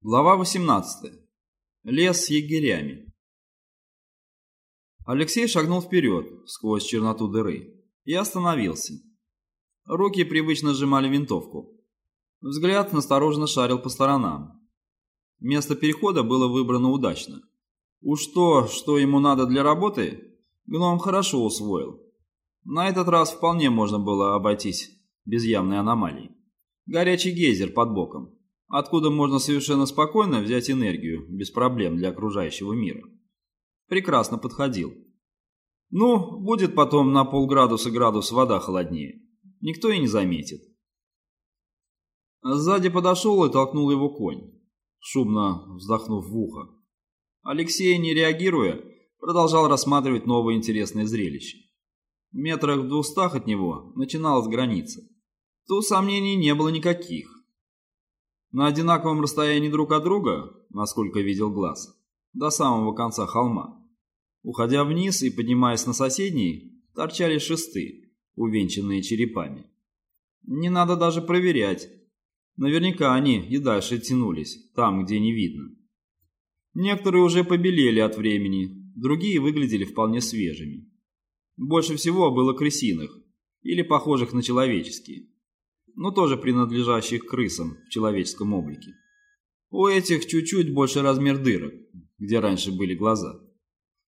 Глава 18. Лес с егерями. Алексей шагнул вперед, сквозь черноту дыры, и остановился. Руки привычно сжимали винтовку. Взгляд настороженно шарил по сторонам. Место перехода было выбрано удачно. Уж то, что ему надо для работы, гном хорошо усвоил. На этот раз вполне можно было обойтись без явной аномалии. Горячий гейзер под боком откуда можно совершенно спокойно взять энергию, без проблем для окружающего мира. Прекрасно подходил. Ну, будет потом на полградуса градус вода холоднее. Никто и не заметит. Сзади подошел и толкнул его конь, шумно вздохнув в ухо. Алексей, не реагируя, продолжал рассматривать новое интересное зрелище. В метрах в двухстах от него начиналась граница. Тут сомнений не было никаких. На одинаковом расстоянии друг от друга, насколько видел глаз, до самого конца холма. Уходя вниз и поднимаясь на соседний, торчали шесты, увенчанные черепами. Не надо даже проверять. Наверняка они и дальше тянулись, там, где не видно. Некоторые уже побелели от времени, другие выглядели вполне свежими. Больше всего было крысиных, или похожих на человеческие но тоже принадлежащих крысам в человеческом облике. У этих чуть-чуть больше размер дырок, где раньше были глаза.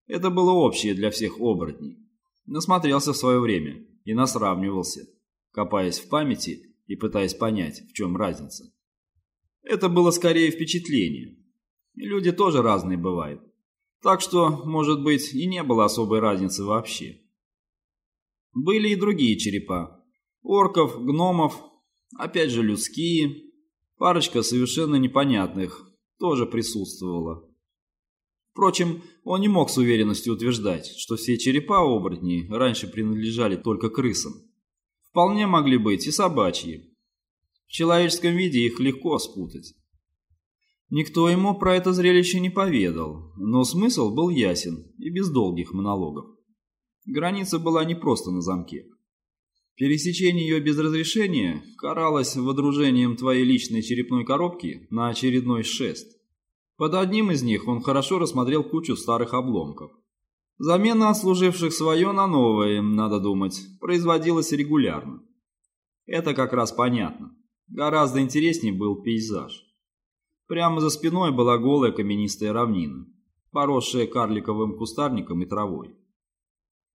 Это было общее для всех оборотней. Насмотрелся в свое время и насравнивался, копаясь в памяти и пытаясь понять, в чем разница. Это было скорее впечатление. Люди тоже разные бывают. Так что, может быть, и не было особой разницы вообще. Были и другие черепа. Орков, гномов, Опять же людские. Парочка совершенно непонятных тоже присутствовала. Впрочем, он не мог с уверенностью утверждать, что все черепа оборотней раньше принадлежали только крысам. Вполне могли быть и собачьи. В человеческом виде их легко спутать. Никто ему про это зрелище не поведал, но смысл был ясен и без долгих монологов. Граница была не просто на замке. Пересечение ее без разрешения каралось водружением твоей личной черепной коробки на очередной шест. Под одним из них он хорошо рассмотрел кучу старых обломков. Замена отслуживших свое на новое, надо думать, производилась регулярно. Это как раз понятно. Гораздо интереснее был пейзаж. Прямо за спиной была голая каменистая равнина, поросшая карликовым кустарником и травой.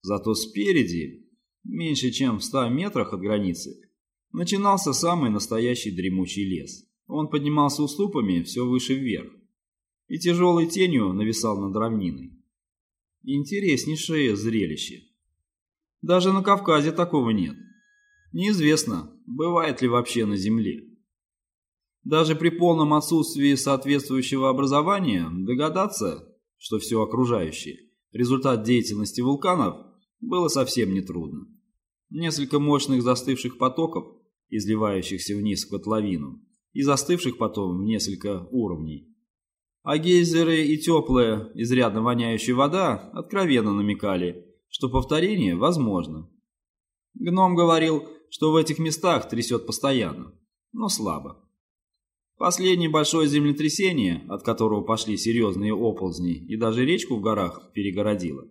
Зато спереди меньше чем в ста метрах от границы, начинался самый настоящий дремучий лес. Он поднимался уступами все выше вверх и тяжелой тенью нависал над равниной. Интереснейшее зрелище. Даже на Кавказе такого нет. Неизвестно, бывает ли вообще на Земле. Даже при полном отсутствии соответствующего образования догадаться, что все окружающее – результат деятельности вулканов, было совсем нетрудно. Несколько мощных застывших потоков, изливающихся вниз в котловину, и застывших потом в несколько уровней. А гейзеры и теплая, изрядно воняющая вода откровенно намекали, что повторение возможно. Гном говорил, что в этих местах трясет постоянно, но слабо. Последнее большое землетрясение, от которого пошли серьезные оползни и даже речку в горах перегородило,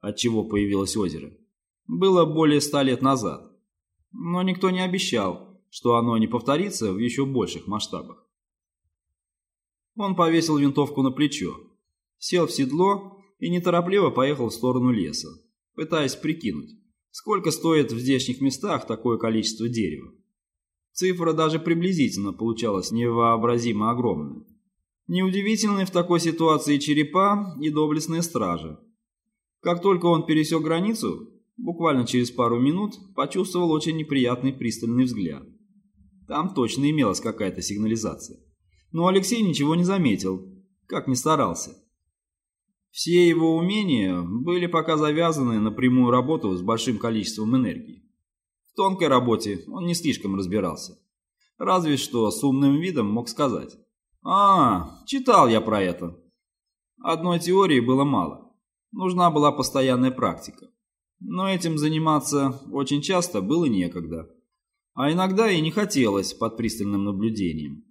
отчего появилось озеро, было более ста лет назад. Но никто не обещал, что оно не повторится в еще больших масштабах. Он повесил винтовку на плечо, сел в седло и неторопливо поехал в сторону леса, пытаясь прикинуть, сколько стоит в здешних местах такое количество дерева. Цифра даже приблизительно получалась невообразимо огромная. Неудивительны в такой ситуации черепа и доблестные стражи. Как только он пересек границу, буквально через пару минут почувствовал очень неприятный пристальный взгляд. Там точно имелась какая-то сигнализация. Но Алексей ничего не заметил, как ни старался. Все его умения были пока завязаны на прямую работу с большим количеством энергии. В тонкой работе он не слишком разбирался. Разве что с умным видом мог сказать. «А, читал я про это». Одной теории было мало. Нужна была постоянная практика. Но этим заниматься очень часто было некогда. А иногда и не хотелось под пристальным наблюдением.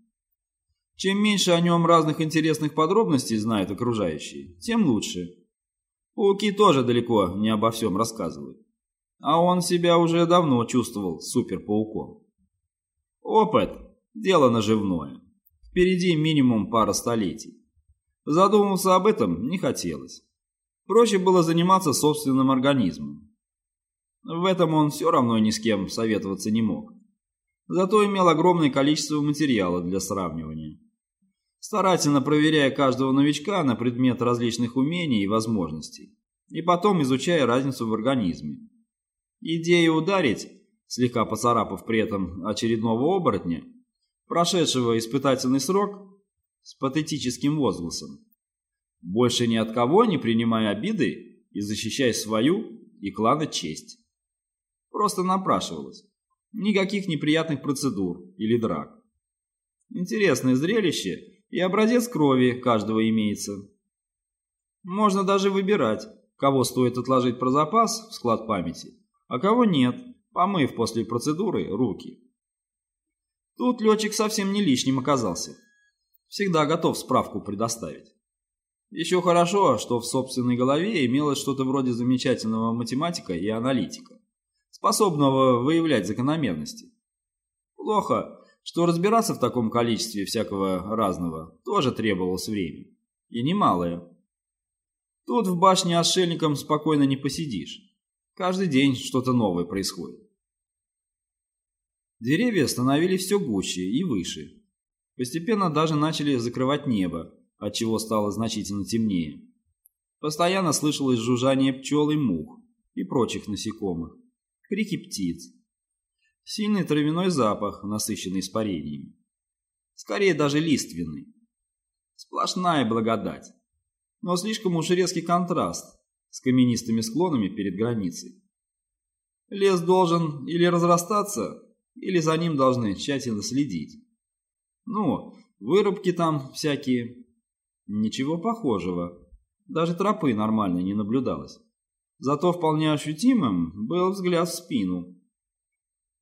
Чем меньше о нем разных интересных подробностей знают окружающие, тем лучше. Пауки тоже далеко не обо всем рассказывают. А он себя уже давно чувствовал суперпауком. Опыт – дело наживное. Впереди минимум пара столетий. Задумываться об этом не хотелось. Проще было заниматься собственным организмом. В этом он все равно ни с кем советоваться не мог. Зато имел огромное количество материала для сравнивания. Старательно проверяя каждого новичка на предмет различных умений и возможностей. И потом изучая разницу в организме. Идея ударить, слегка поцарапав при этом очередного оборотня, прошедшего испытательный срок, с патетическим возгласом. Больше ни от кого не принимай обиды и защищай свою и клана честь. Просто напрашивалось. Никаких неприятных процедур или драк. Интересное зрелище и образец крови каждого имеется. Можно даже выбирать, кого стоит отложить про запас в склад памяти, а кого нет, помыв после процедуры руки. Тут летчик совсем не лишним оказался. Всегда готов справку предоставить. Еще хорошо, что в собственной голове имелось что-то вроде замечательного математика и аналитика, способного выявлять закономерности. Плохо, что разбираться в таком количестве всякого разного тоже требовалось время. И немалое. Тут в башне отшельником спокойно не посидишь. Каждый день что-то новое происходит. Деревья становились все гуще и выше. Постепенно даже начали закрывать небо, отчего стало значительно темнее. Постоянно слышалось жужжание пчел и мух и прочих насекомых, крики птиц. Сильный травяной запах, насыщенный испарениями. Скорее даже лиственный. Сплошная благодать. Но слишком уж резкий контраст с каменистыми склонами перед границей. Лес должен или разрастаться, или за ним должны тщательно следить. Ну, вырубки там всякие. Ничего похожего. Даже тропы нормально не наблюдалось. Зато вполне ощутимым был взгляд в спину.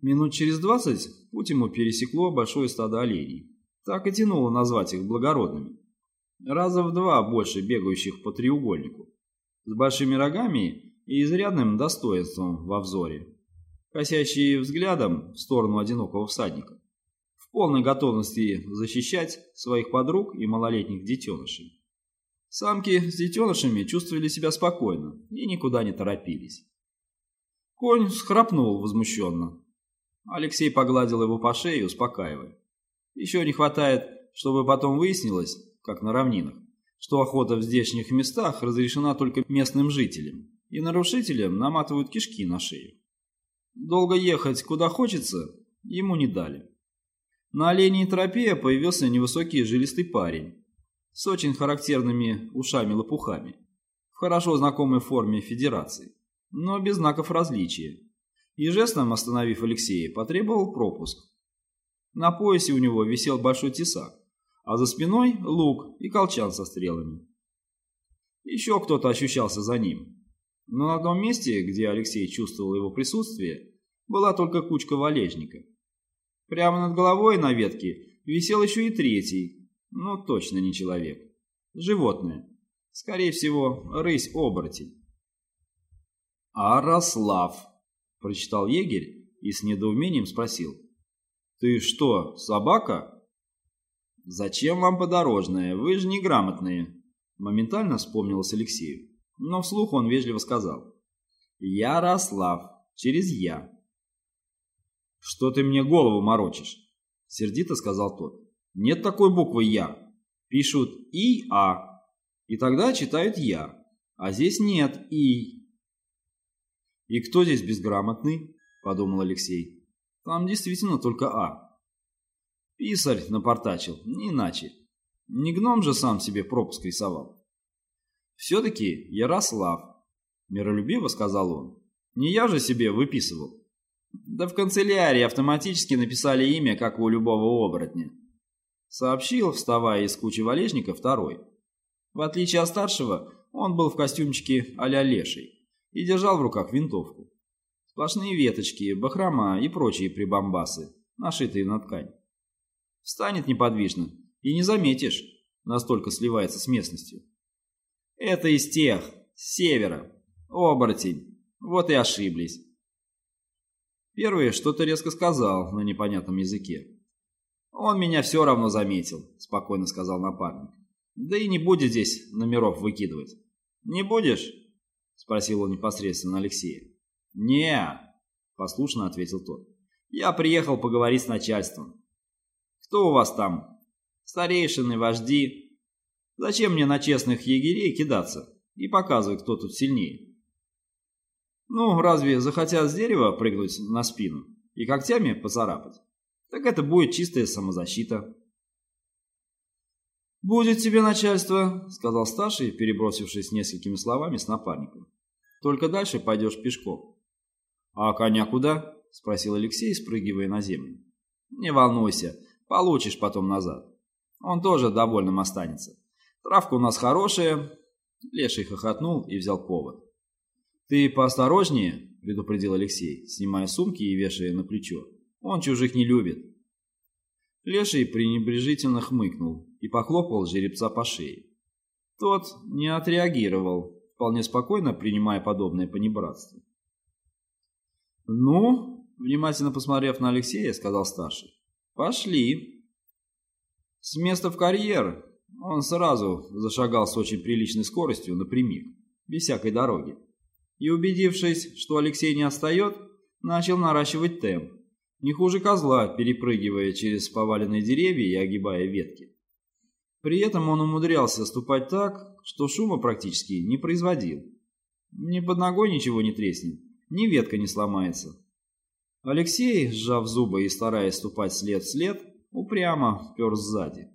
Минут через двадцать путь ему пересекло большое стадо оленей. Так и тянуло назвать их благородными. Раза в два больше бегающих по треугольнику. С большими рогами и изрядным достоинством во взоре косящие взглядом в сторону одинокого всадника, в полной готовности защищать своих подруг и малолетних детенышей. Самки с детенышами чувствовали себя спокойно и никуда не торопились. Конь схрапнул возмущенно. Алексей погладил его по шее, успокаивая. Еще не хватает, чтобы потом выяснилось, как на равнинах, что охота в здешних местах разрешена только местным жителям, и нарушителям наматывают кишки на шею. Долго ехать куда хочется ему не дали. На оленей тропе появился невысокий жилистый парень с очень характерными ушами-лопухами, в хорошо знакомой форме федерации, но без знаков различия, и жестом остановив Алексея, потребовал пропуск. На поясе у него висел большой тесак, а за спиной лук и колчан со стрелами. Еще кто-то ощущался за ним, но на том месте, где Алексей чувствовал его присутствие, была только кучка валежника. Прямо над головой на ветке висел еще и третий, но точно не человек. Животное. Скорее всего, рысь-оборотень. «Арослав», – прочитал егерь и с недоумением спросил. «Ты что, собака?» «Зачем вам подорожное? Вы же неграмотные», – моментально вспомнилось Алексею но вслух он вежливо сказал. «Ярослав, через «я». «Что ты мне голову морочишь?» — сердито сказал тот. «Нет такой буквы «я». Пишут «и-а», и тогда читают «я», а здесь нет «и». «И кто здесь безграмотный?» — подумал Алексей. «Там действительно только «а». Писарь напортачил, не иначе. Не гном же сам себе пропуск рисовал. «Все-таки Ярослав», – миролюбиво сказал он. «Не я же себе выписывал». «Да в канцелярии автоматически написали имя, как у любого оборотня», – сообщил, вставая из кучи валежника, второй. В отличие от старшего, он был в костюмчике а-ля леший и держал в руках винтовку. Сплошные веточки, бахрома и прочие прибамбасы, нашитые на ткань. Встанет неподвижно, И не заметишь, настолько сливается с местностью. Это из тех, с севера. Оборотень. Вот и ошиблись. Первый что-то резко сказал на непонятном языке. «Он меня все равно заметил», — спокойно сказал напарник. «Да и не будет здесь номеров выкидывать». «Не будешь?» — спросил он непосредственно Алексея. не послушно ответил тот. «Я приехал поговорить с начальством. Кто у вас там? Старейшины, вожди? Зачем мне на честных егерей кидаться и показывать, кто тут сильнее?» Ну, разве захотят с дерева прыгнуть на спину и когтями поцарапать? Так это будет чистая самозащита. «Будет тебе начальство», — сказал старший, перебросившись несколькими словами с напарником. «Только дальше пойдешь пешком». «А коня куда?» — спросил Алексей, спрыгивая на землю. «Не волнуйся, получишь потом назад. Он тоже довольным останется. Травка у нас хорошая». Леший хохотнул и взял повод. «Ты поосторожнее», — предупредил Алексей, снимая сумки и вешая на плечо. «Он чужих не любит». Леший пренебрежительно хмыкнул и похлопал жеребца по шее. Тот не отреагировал, вполне спокойно принимая подобное понебратство. «Ну?» — внимательно посмотрев на Алексея, сказал старший. «Пошли». С места в карьер он сразу зашагал с очень приличной скоростью напрямик, без всякой дороги и, убедившись, что Алексей не отстает, начал наращивать темп, не хуже козла, перепрыгивая через поваленные деревья и огибая ветки. При этом он умудрялся ступать так, что шума практически не производил. Ни под ногой ничего не треснет, ни ветка не сломается. Алексей, сжав зубы и стараясь ступать след в след, упрямо пер сзади.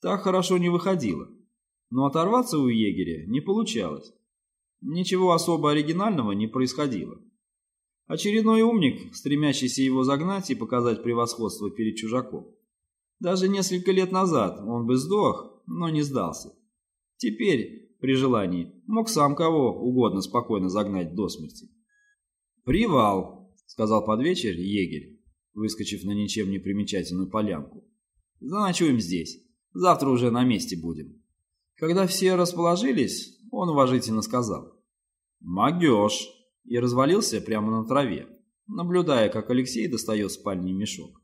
Так хорошо не выходило, но оторваться у егеря не получалось. Ничего особо оригинального не происходило. Очередной умник, стремящийся его загнать и показать превосходство перед чужаком. Даже несколько лет назад он бы сдох, но не сдался. Теперь, при желании, мог сам кого угодно спокойно загнать до смерти. «Привал», — сказал под вечер егерь, выскочив на ничем не примечательную полянку. «Заночуем здесь. Завтра уже на месте будем». Когда все расположились, он уважительно сказал «Могешь!» и развалился прямо на траве, наблюдая, как Алексей достает спальный мешок.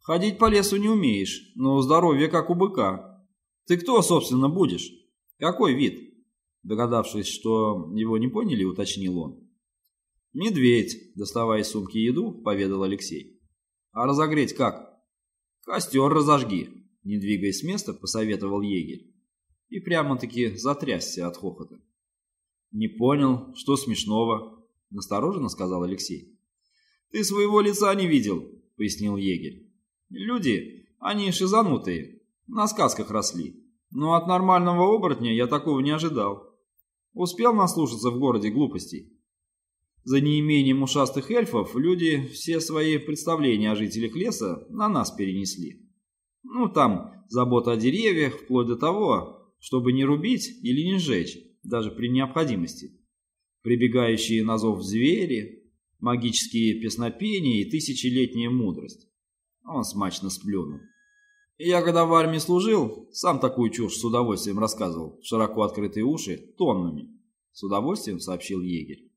«Ходить по лесу не умеешь, но здоровье как у быка. Ты кто, собственно, будешь? Какой вид?» Догадавшись, что его не поняли, уточнил он. «Медведь», доставая из сумки еду, поведал Алексей. «А разогреть как?» «Костер разожги», не двигаясь с места, посоветовал егерь и прямо-таки затрясся от хохота. «Не понял, что смешного?» – настороженно сказал Алексей. «Ты своего лица не видел», – пояснил егерь. «Люди, они шизанутые, на сказках росли, но от нормального оборотня я такого не ожидал. Успел наслушаться в городе глупостей. За неимением ушастых эльфов люди все свои представления о жителях леса на нас перенесли. Ну, там забота о деревьях, вплоть до того, чтобы не рубить или не сжечь, даже при необходимости. Прибегающие на зов звери, магические песнопения и тысячелетняя мудрость. Он смачно сплюнул. Я, когда в армии служил, сам такую чушь с удовольствием рассказывал, широко открытые уши, тоннами. С удовольствием сообщил егерь.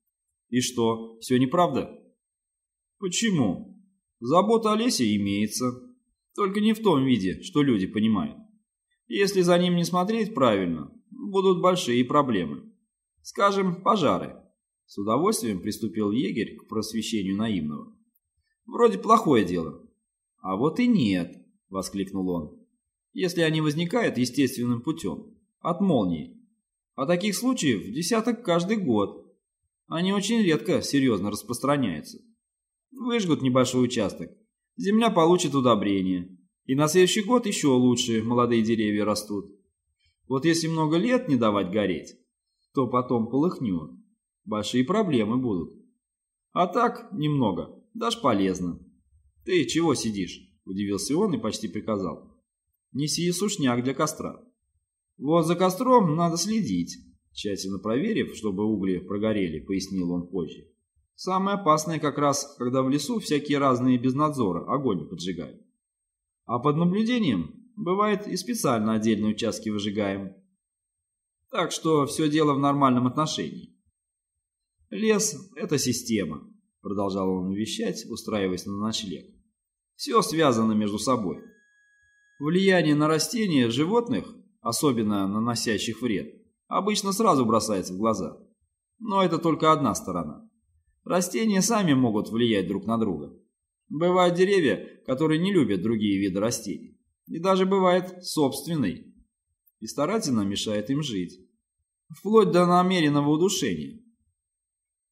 И что, все неправда? Почему? Забота о лесе имеется, только не в том виде, что люди понимают. Если за ним не смотреть правильно, будут большие проблемы. Скажем, пожары. С удовольствием приступил егерь к просвещению наивного. Вроде плохое дело. А вот и нет, воскликнул он. Если они возникают естественным путем, от молнии. А таких случаев десяток каждый год. Они очень редко серьезно распространяются. Выжгут небольшой участок, земля получит удобрение, и на следующий год еще лучше молодые деревья растут. Вот если много лет не давать гореть, то потом полыхнет. Большие проблемы будут. А так, немного, даже полезно. Ты чего сидишь? Удивился он и почти приказал. Неси сушняк для костра. Вот за костром надо следить. Тщательно проверив, чтобы угли прогорели, пояснил он позже. Самое опасное как раз, когда в лесу всякие разные без надзора огонь поджигают. А под наблюдением Бывает и специально отдельные участки выжигаем. Так что все дело в нормальном отношении. Лес – это система, продолжал он вещать, устраиваясь на ночлег. Все связано между собой. Влияние на растения животных, особенно наносящих вред, обычно сразу бросается в глаза. Но это только одна сторона. Растения сами могут влиять друг на друга. Бывают деревья, которые не любят другие виды растений. И даже бывает собственный. И старательно мешает им жить. Вплоть до намеренного удушения.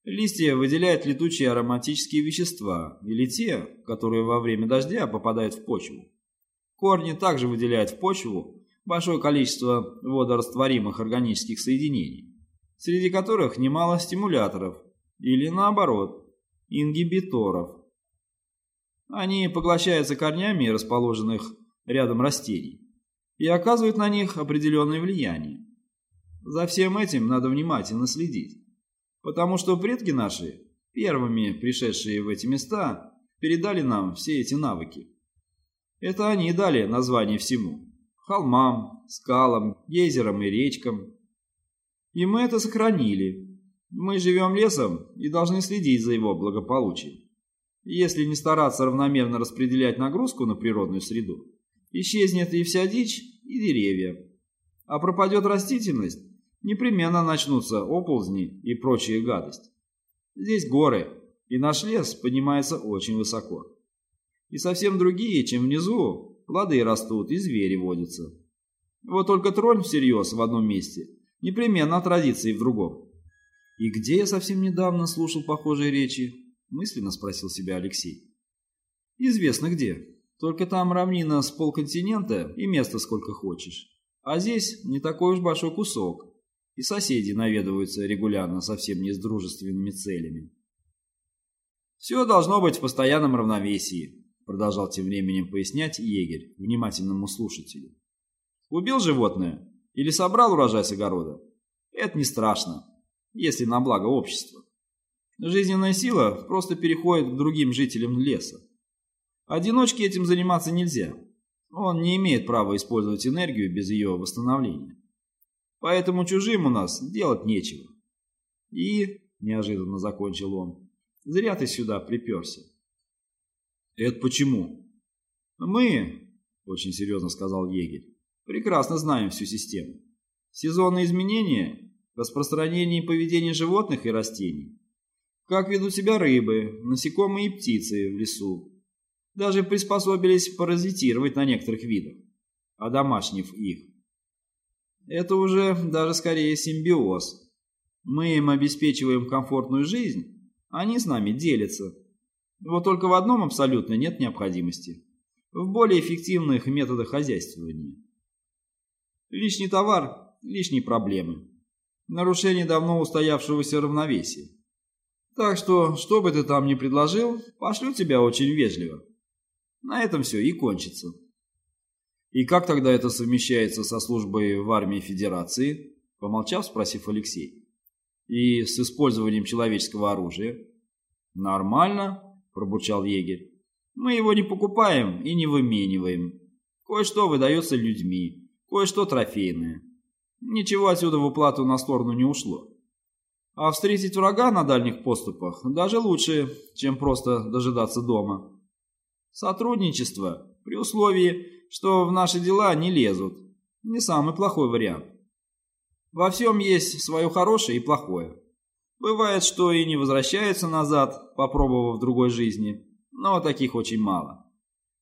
Листья выделяют летучие ароматические вещества, или те, которые во время дождя попадают в почву. Корни также выделяют в почву большое количество водорастворимых органических соединений, среди которых немало стимуляторов, или наоборот, ингибиторов. Они поглощаются корнями расположенных рядом растений и оказывают на них определенное влияние. За всем этим надо внимательно следить, потому что предки наши, первыми пришедшие в эти места, передали нам все эти навыки. Это они дали название всему – холмам, скалам, гейзерам и речкам. И мы это сохранили, мы живем лесом и должны следить за его благополучием. Если не стараться равномерно распределять нагрузку на природную среду, исчезнет и вся дичь, и деревья. А пропадет растительность, непременно начнутся оползни и прочая гадость. Здесь горы, и наш лес поднимается очень высоко. И совсем другие, чем внизу, плоды растут и звери водятся. Вот только тронь всерьез в одном месте, непременно отразится и в другом. «И где я совсем недавно слушал похожие речи?» – мысленно спросил себя Алексей. «Известно где. Только там равнина с полконтинента и места сколько хочешь. А здесь не такой уж большой кусок. И соседи наведываются регулярно совсем не с дружественными целями». «Все должно быть в постоянном равновесии», – продолжал тем временем пояснять егерь внимательному слушателю. «Убил животное или собрал урожай с огорода? Это не страшно если на благо общества. Жизненная сила просто переходит к другим жителям леса. Одиночке этим заниматься нельзя. Он не имеет права использовать энергию без ее восстановления. Поэтому чужим у нас делать нечего. И, неожиданно закончил он, зря ты сюда приперся. Это почему? Мы, очень серьезно сказал егерь, прекрасно знаем всю систему. Сезонные изменения распространении поведения животных и растений, как ведут себя рыбы, насекомые и птицы в лесу. Даже приспособились паразитировать на некоторых видах, одомашнив их. Это уже даже скорее симбиоз. Мы им обеспечиваем комфортную жизнь, они с нами делятся. Вот только в одном абсолютно нет необходимости. В более эффективных методах хозяйствования. Лишний товар – лишние проблемы нарушение давно устоявшегося равновесия. Так что, что бы ты там ни предложил, пошлю тебя очень вежливо. На этом все и кончится. И как тогда это совмещается со службой в армии Федерации? Помолчав, спросив Алексей. И с использованием человеческого оружия? Нормально, пробурчал егерь. Мы его не покупаем и не вымениваем. Кое-что выдается людьми, кое-что трофейное. Ничего отсюда в уплату на сторону не ушло. А встретить врага на дальних поступах даже лучше, чем просто дожидаться дома. Сотрудничество, при условии, что в наши дела не лезут, не самый плохой вариант. Во всем есть свое хорошее и плохое. Бывает, что и не возвращаются назад, попробовав другой жизни, но таких очень мало.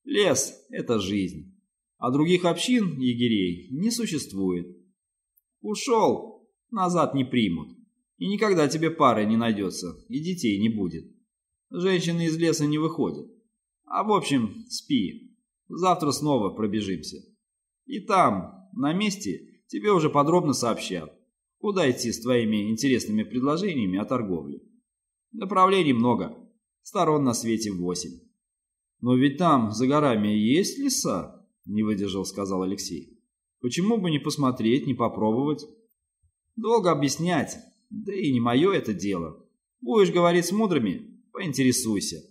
Лес – это жизнь, а других общин, егерей, не существует. Ушел, назад не примут. И никогда тебе пары не найдется, и детей не будет. Женщины из леса не выходят. А в общем, спи. Завтра снова пробежимся. И там, на месте, тебе уже подробно сообщат, куда идти с твоими интересными предложениями о торговле. Направлений много, сторон на свете восемь. Но ведь там, за горами, есть леса, не выдержал, сказал Алексей. Почему бы не посмотреть, не попробовать? Долго объяснять, да и не мое это дело. Будешь говорить с мудрыми, поинтересуйся.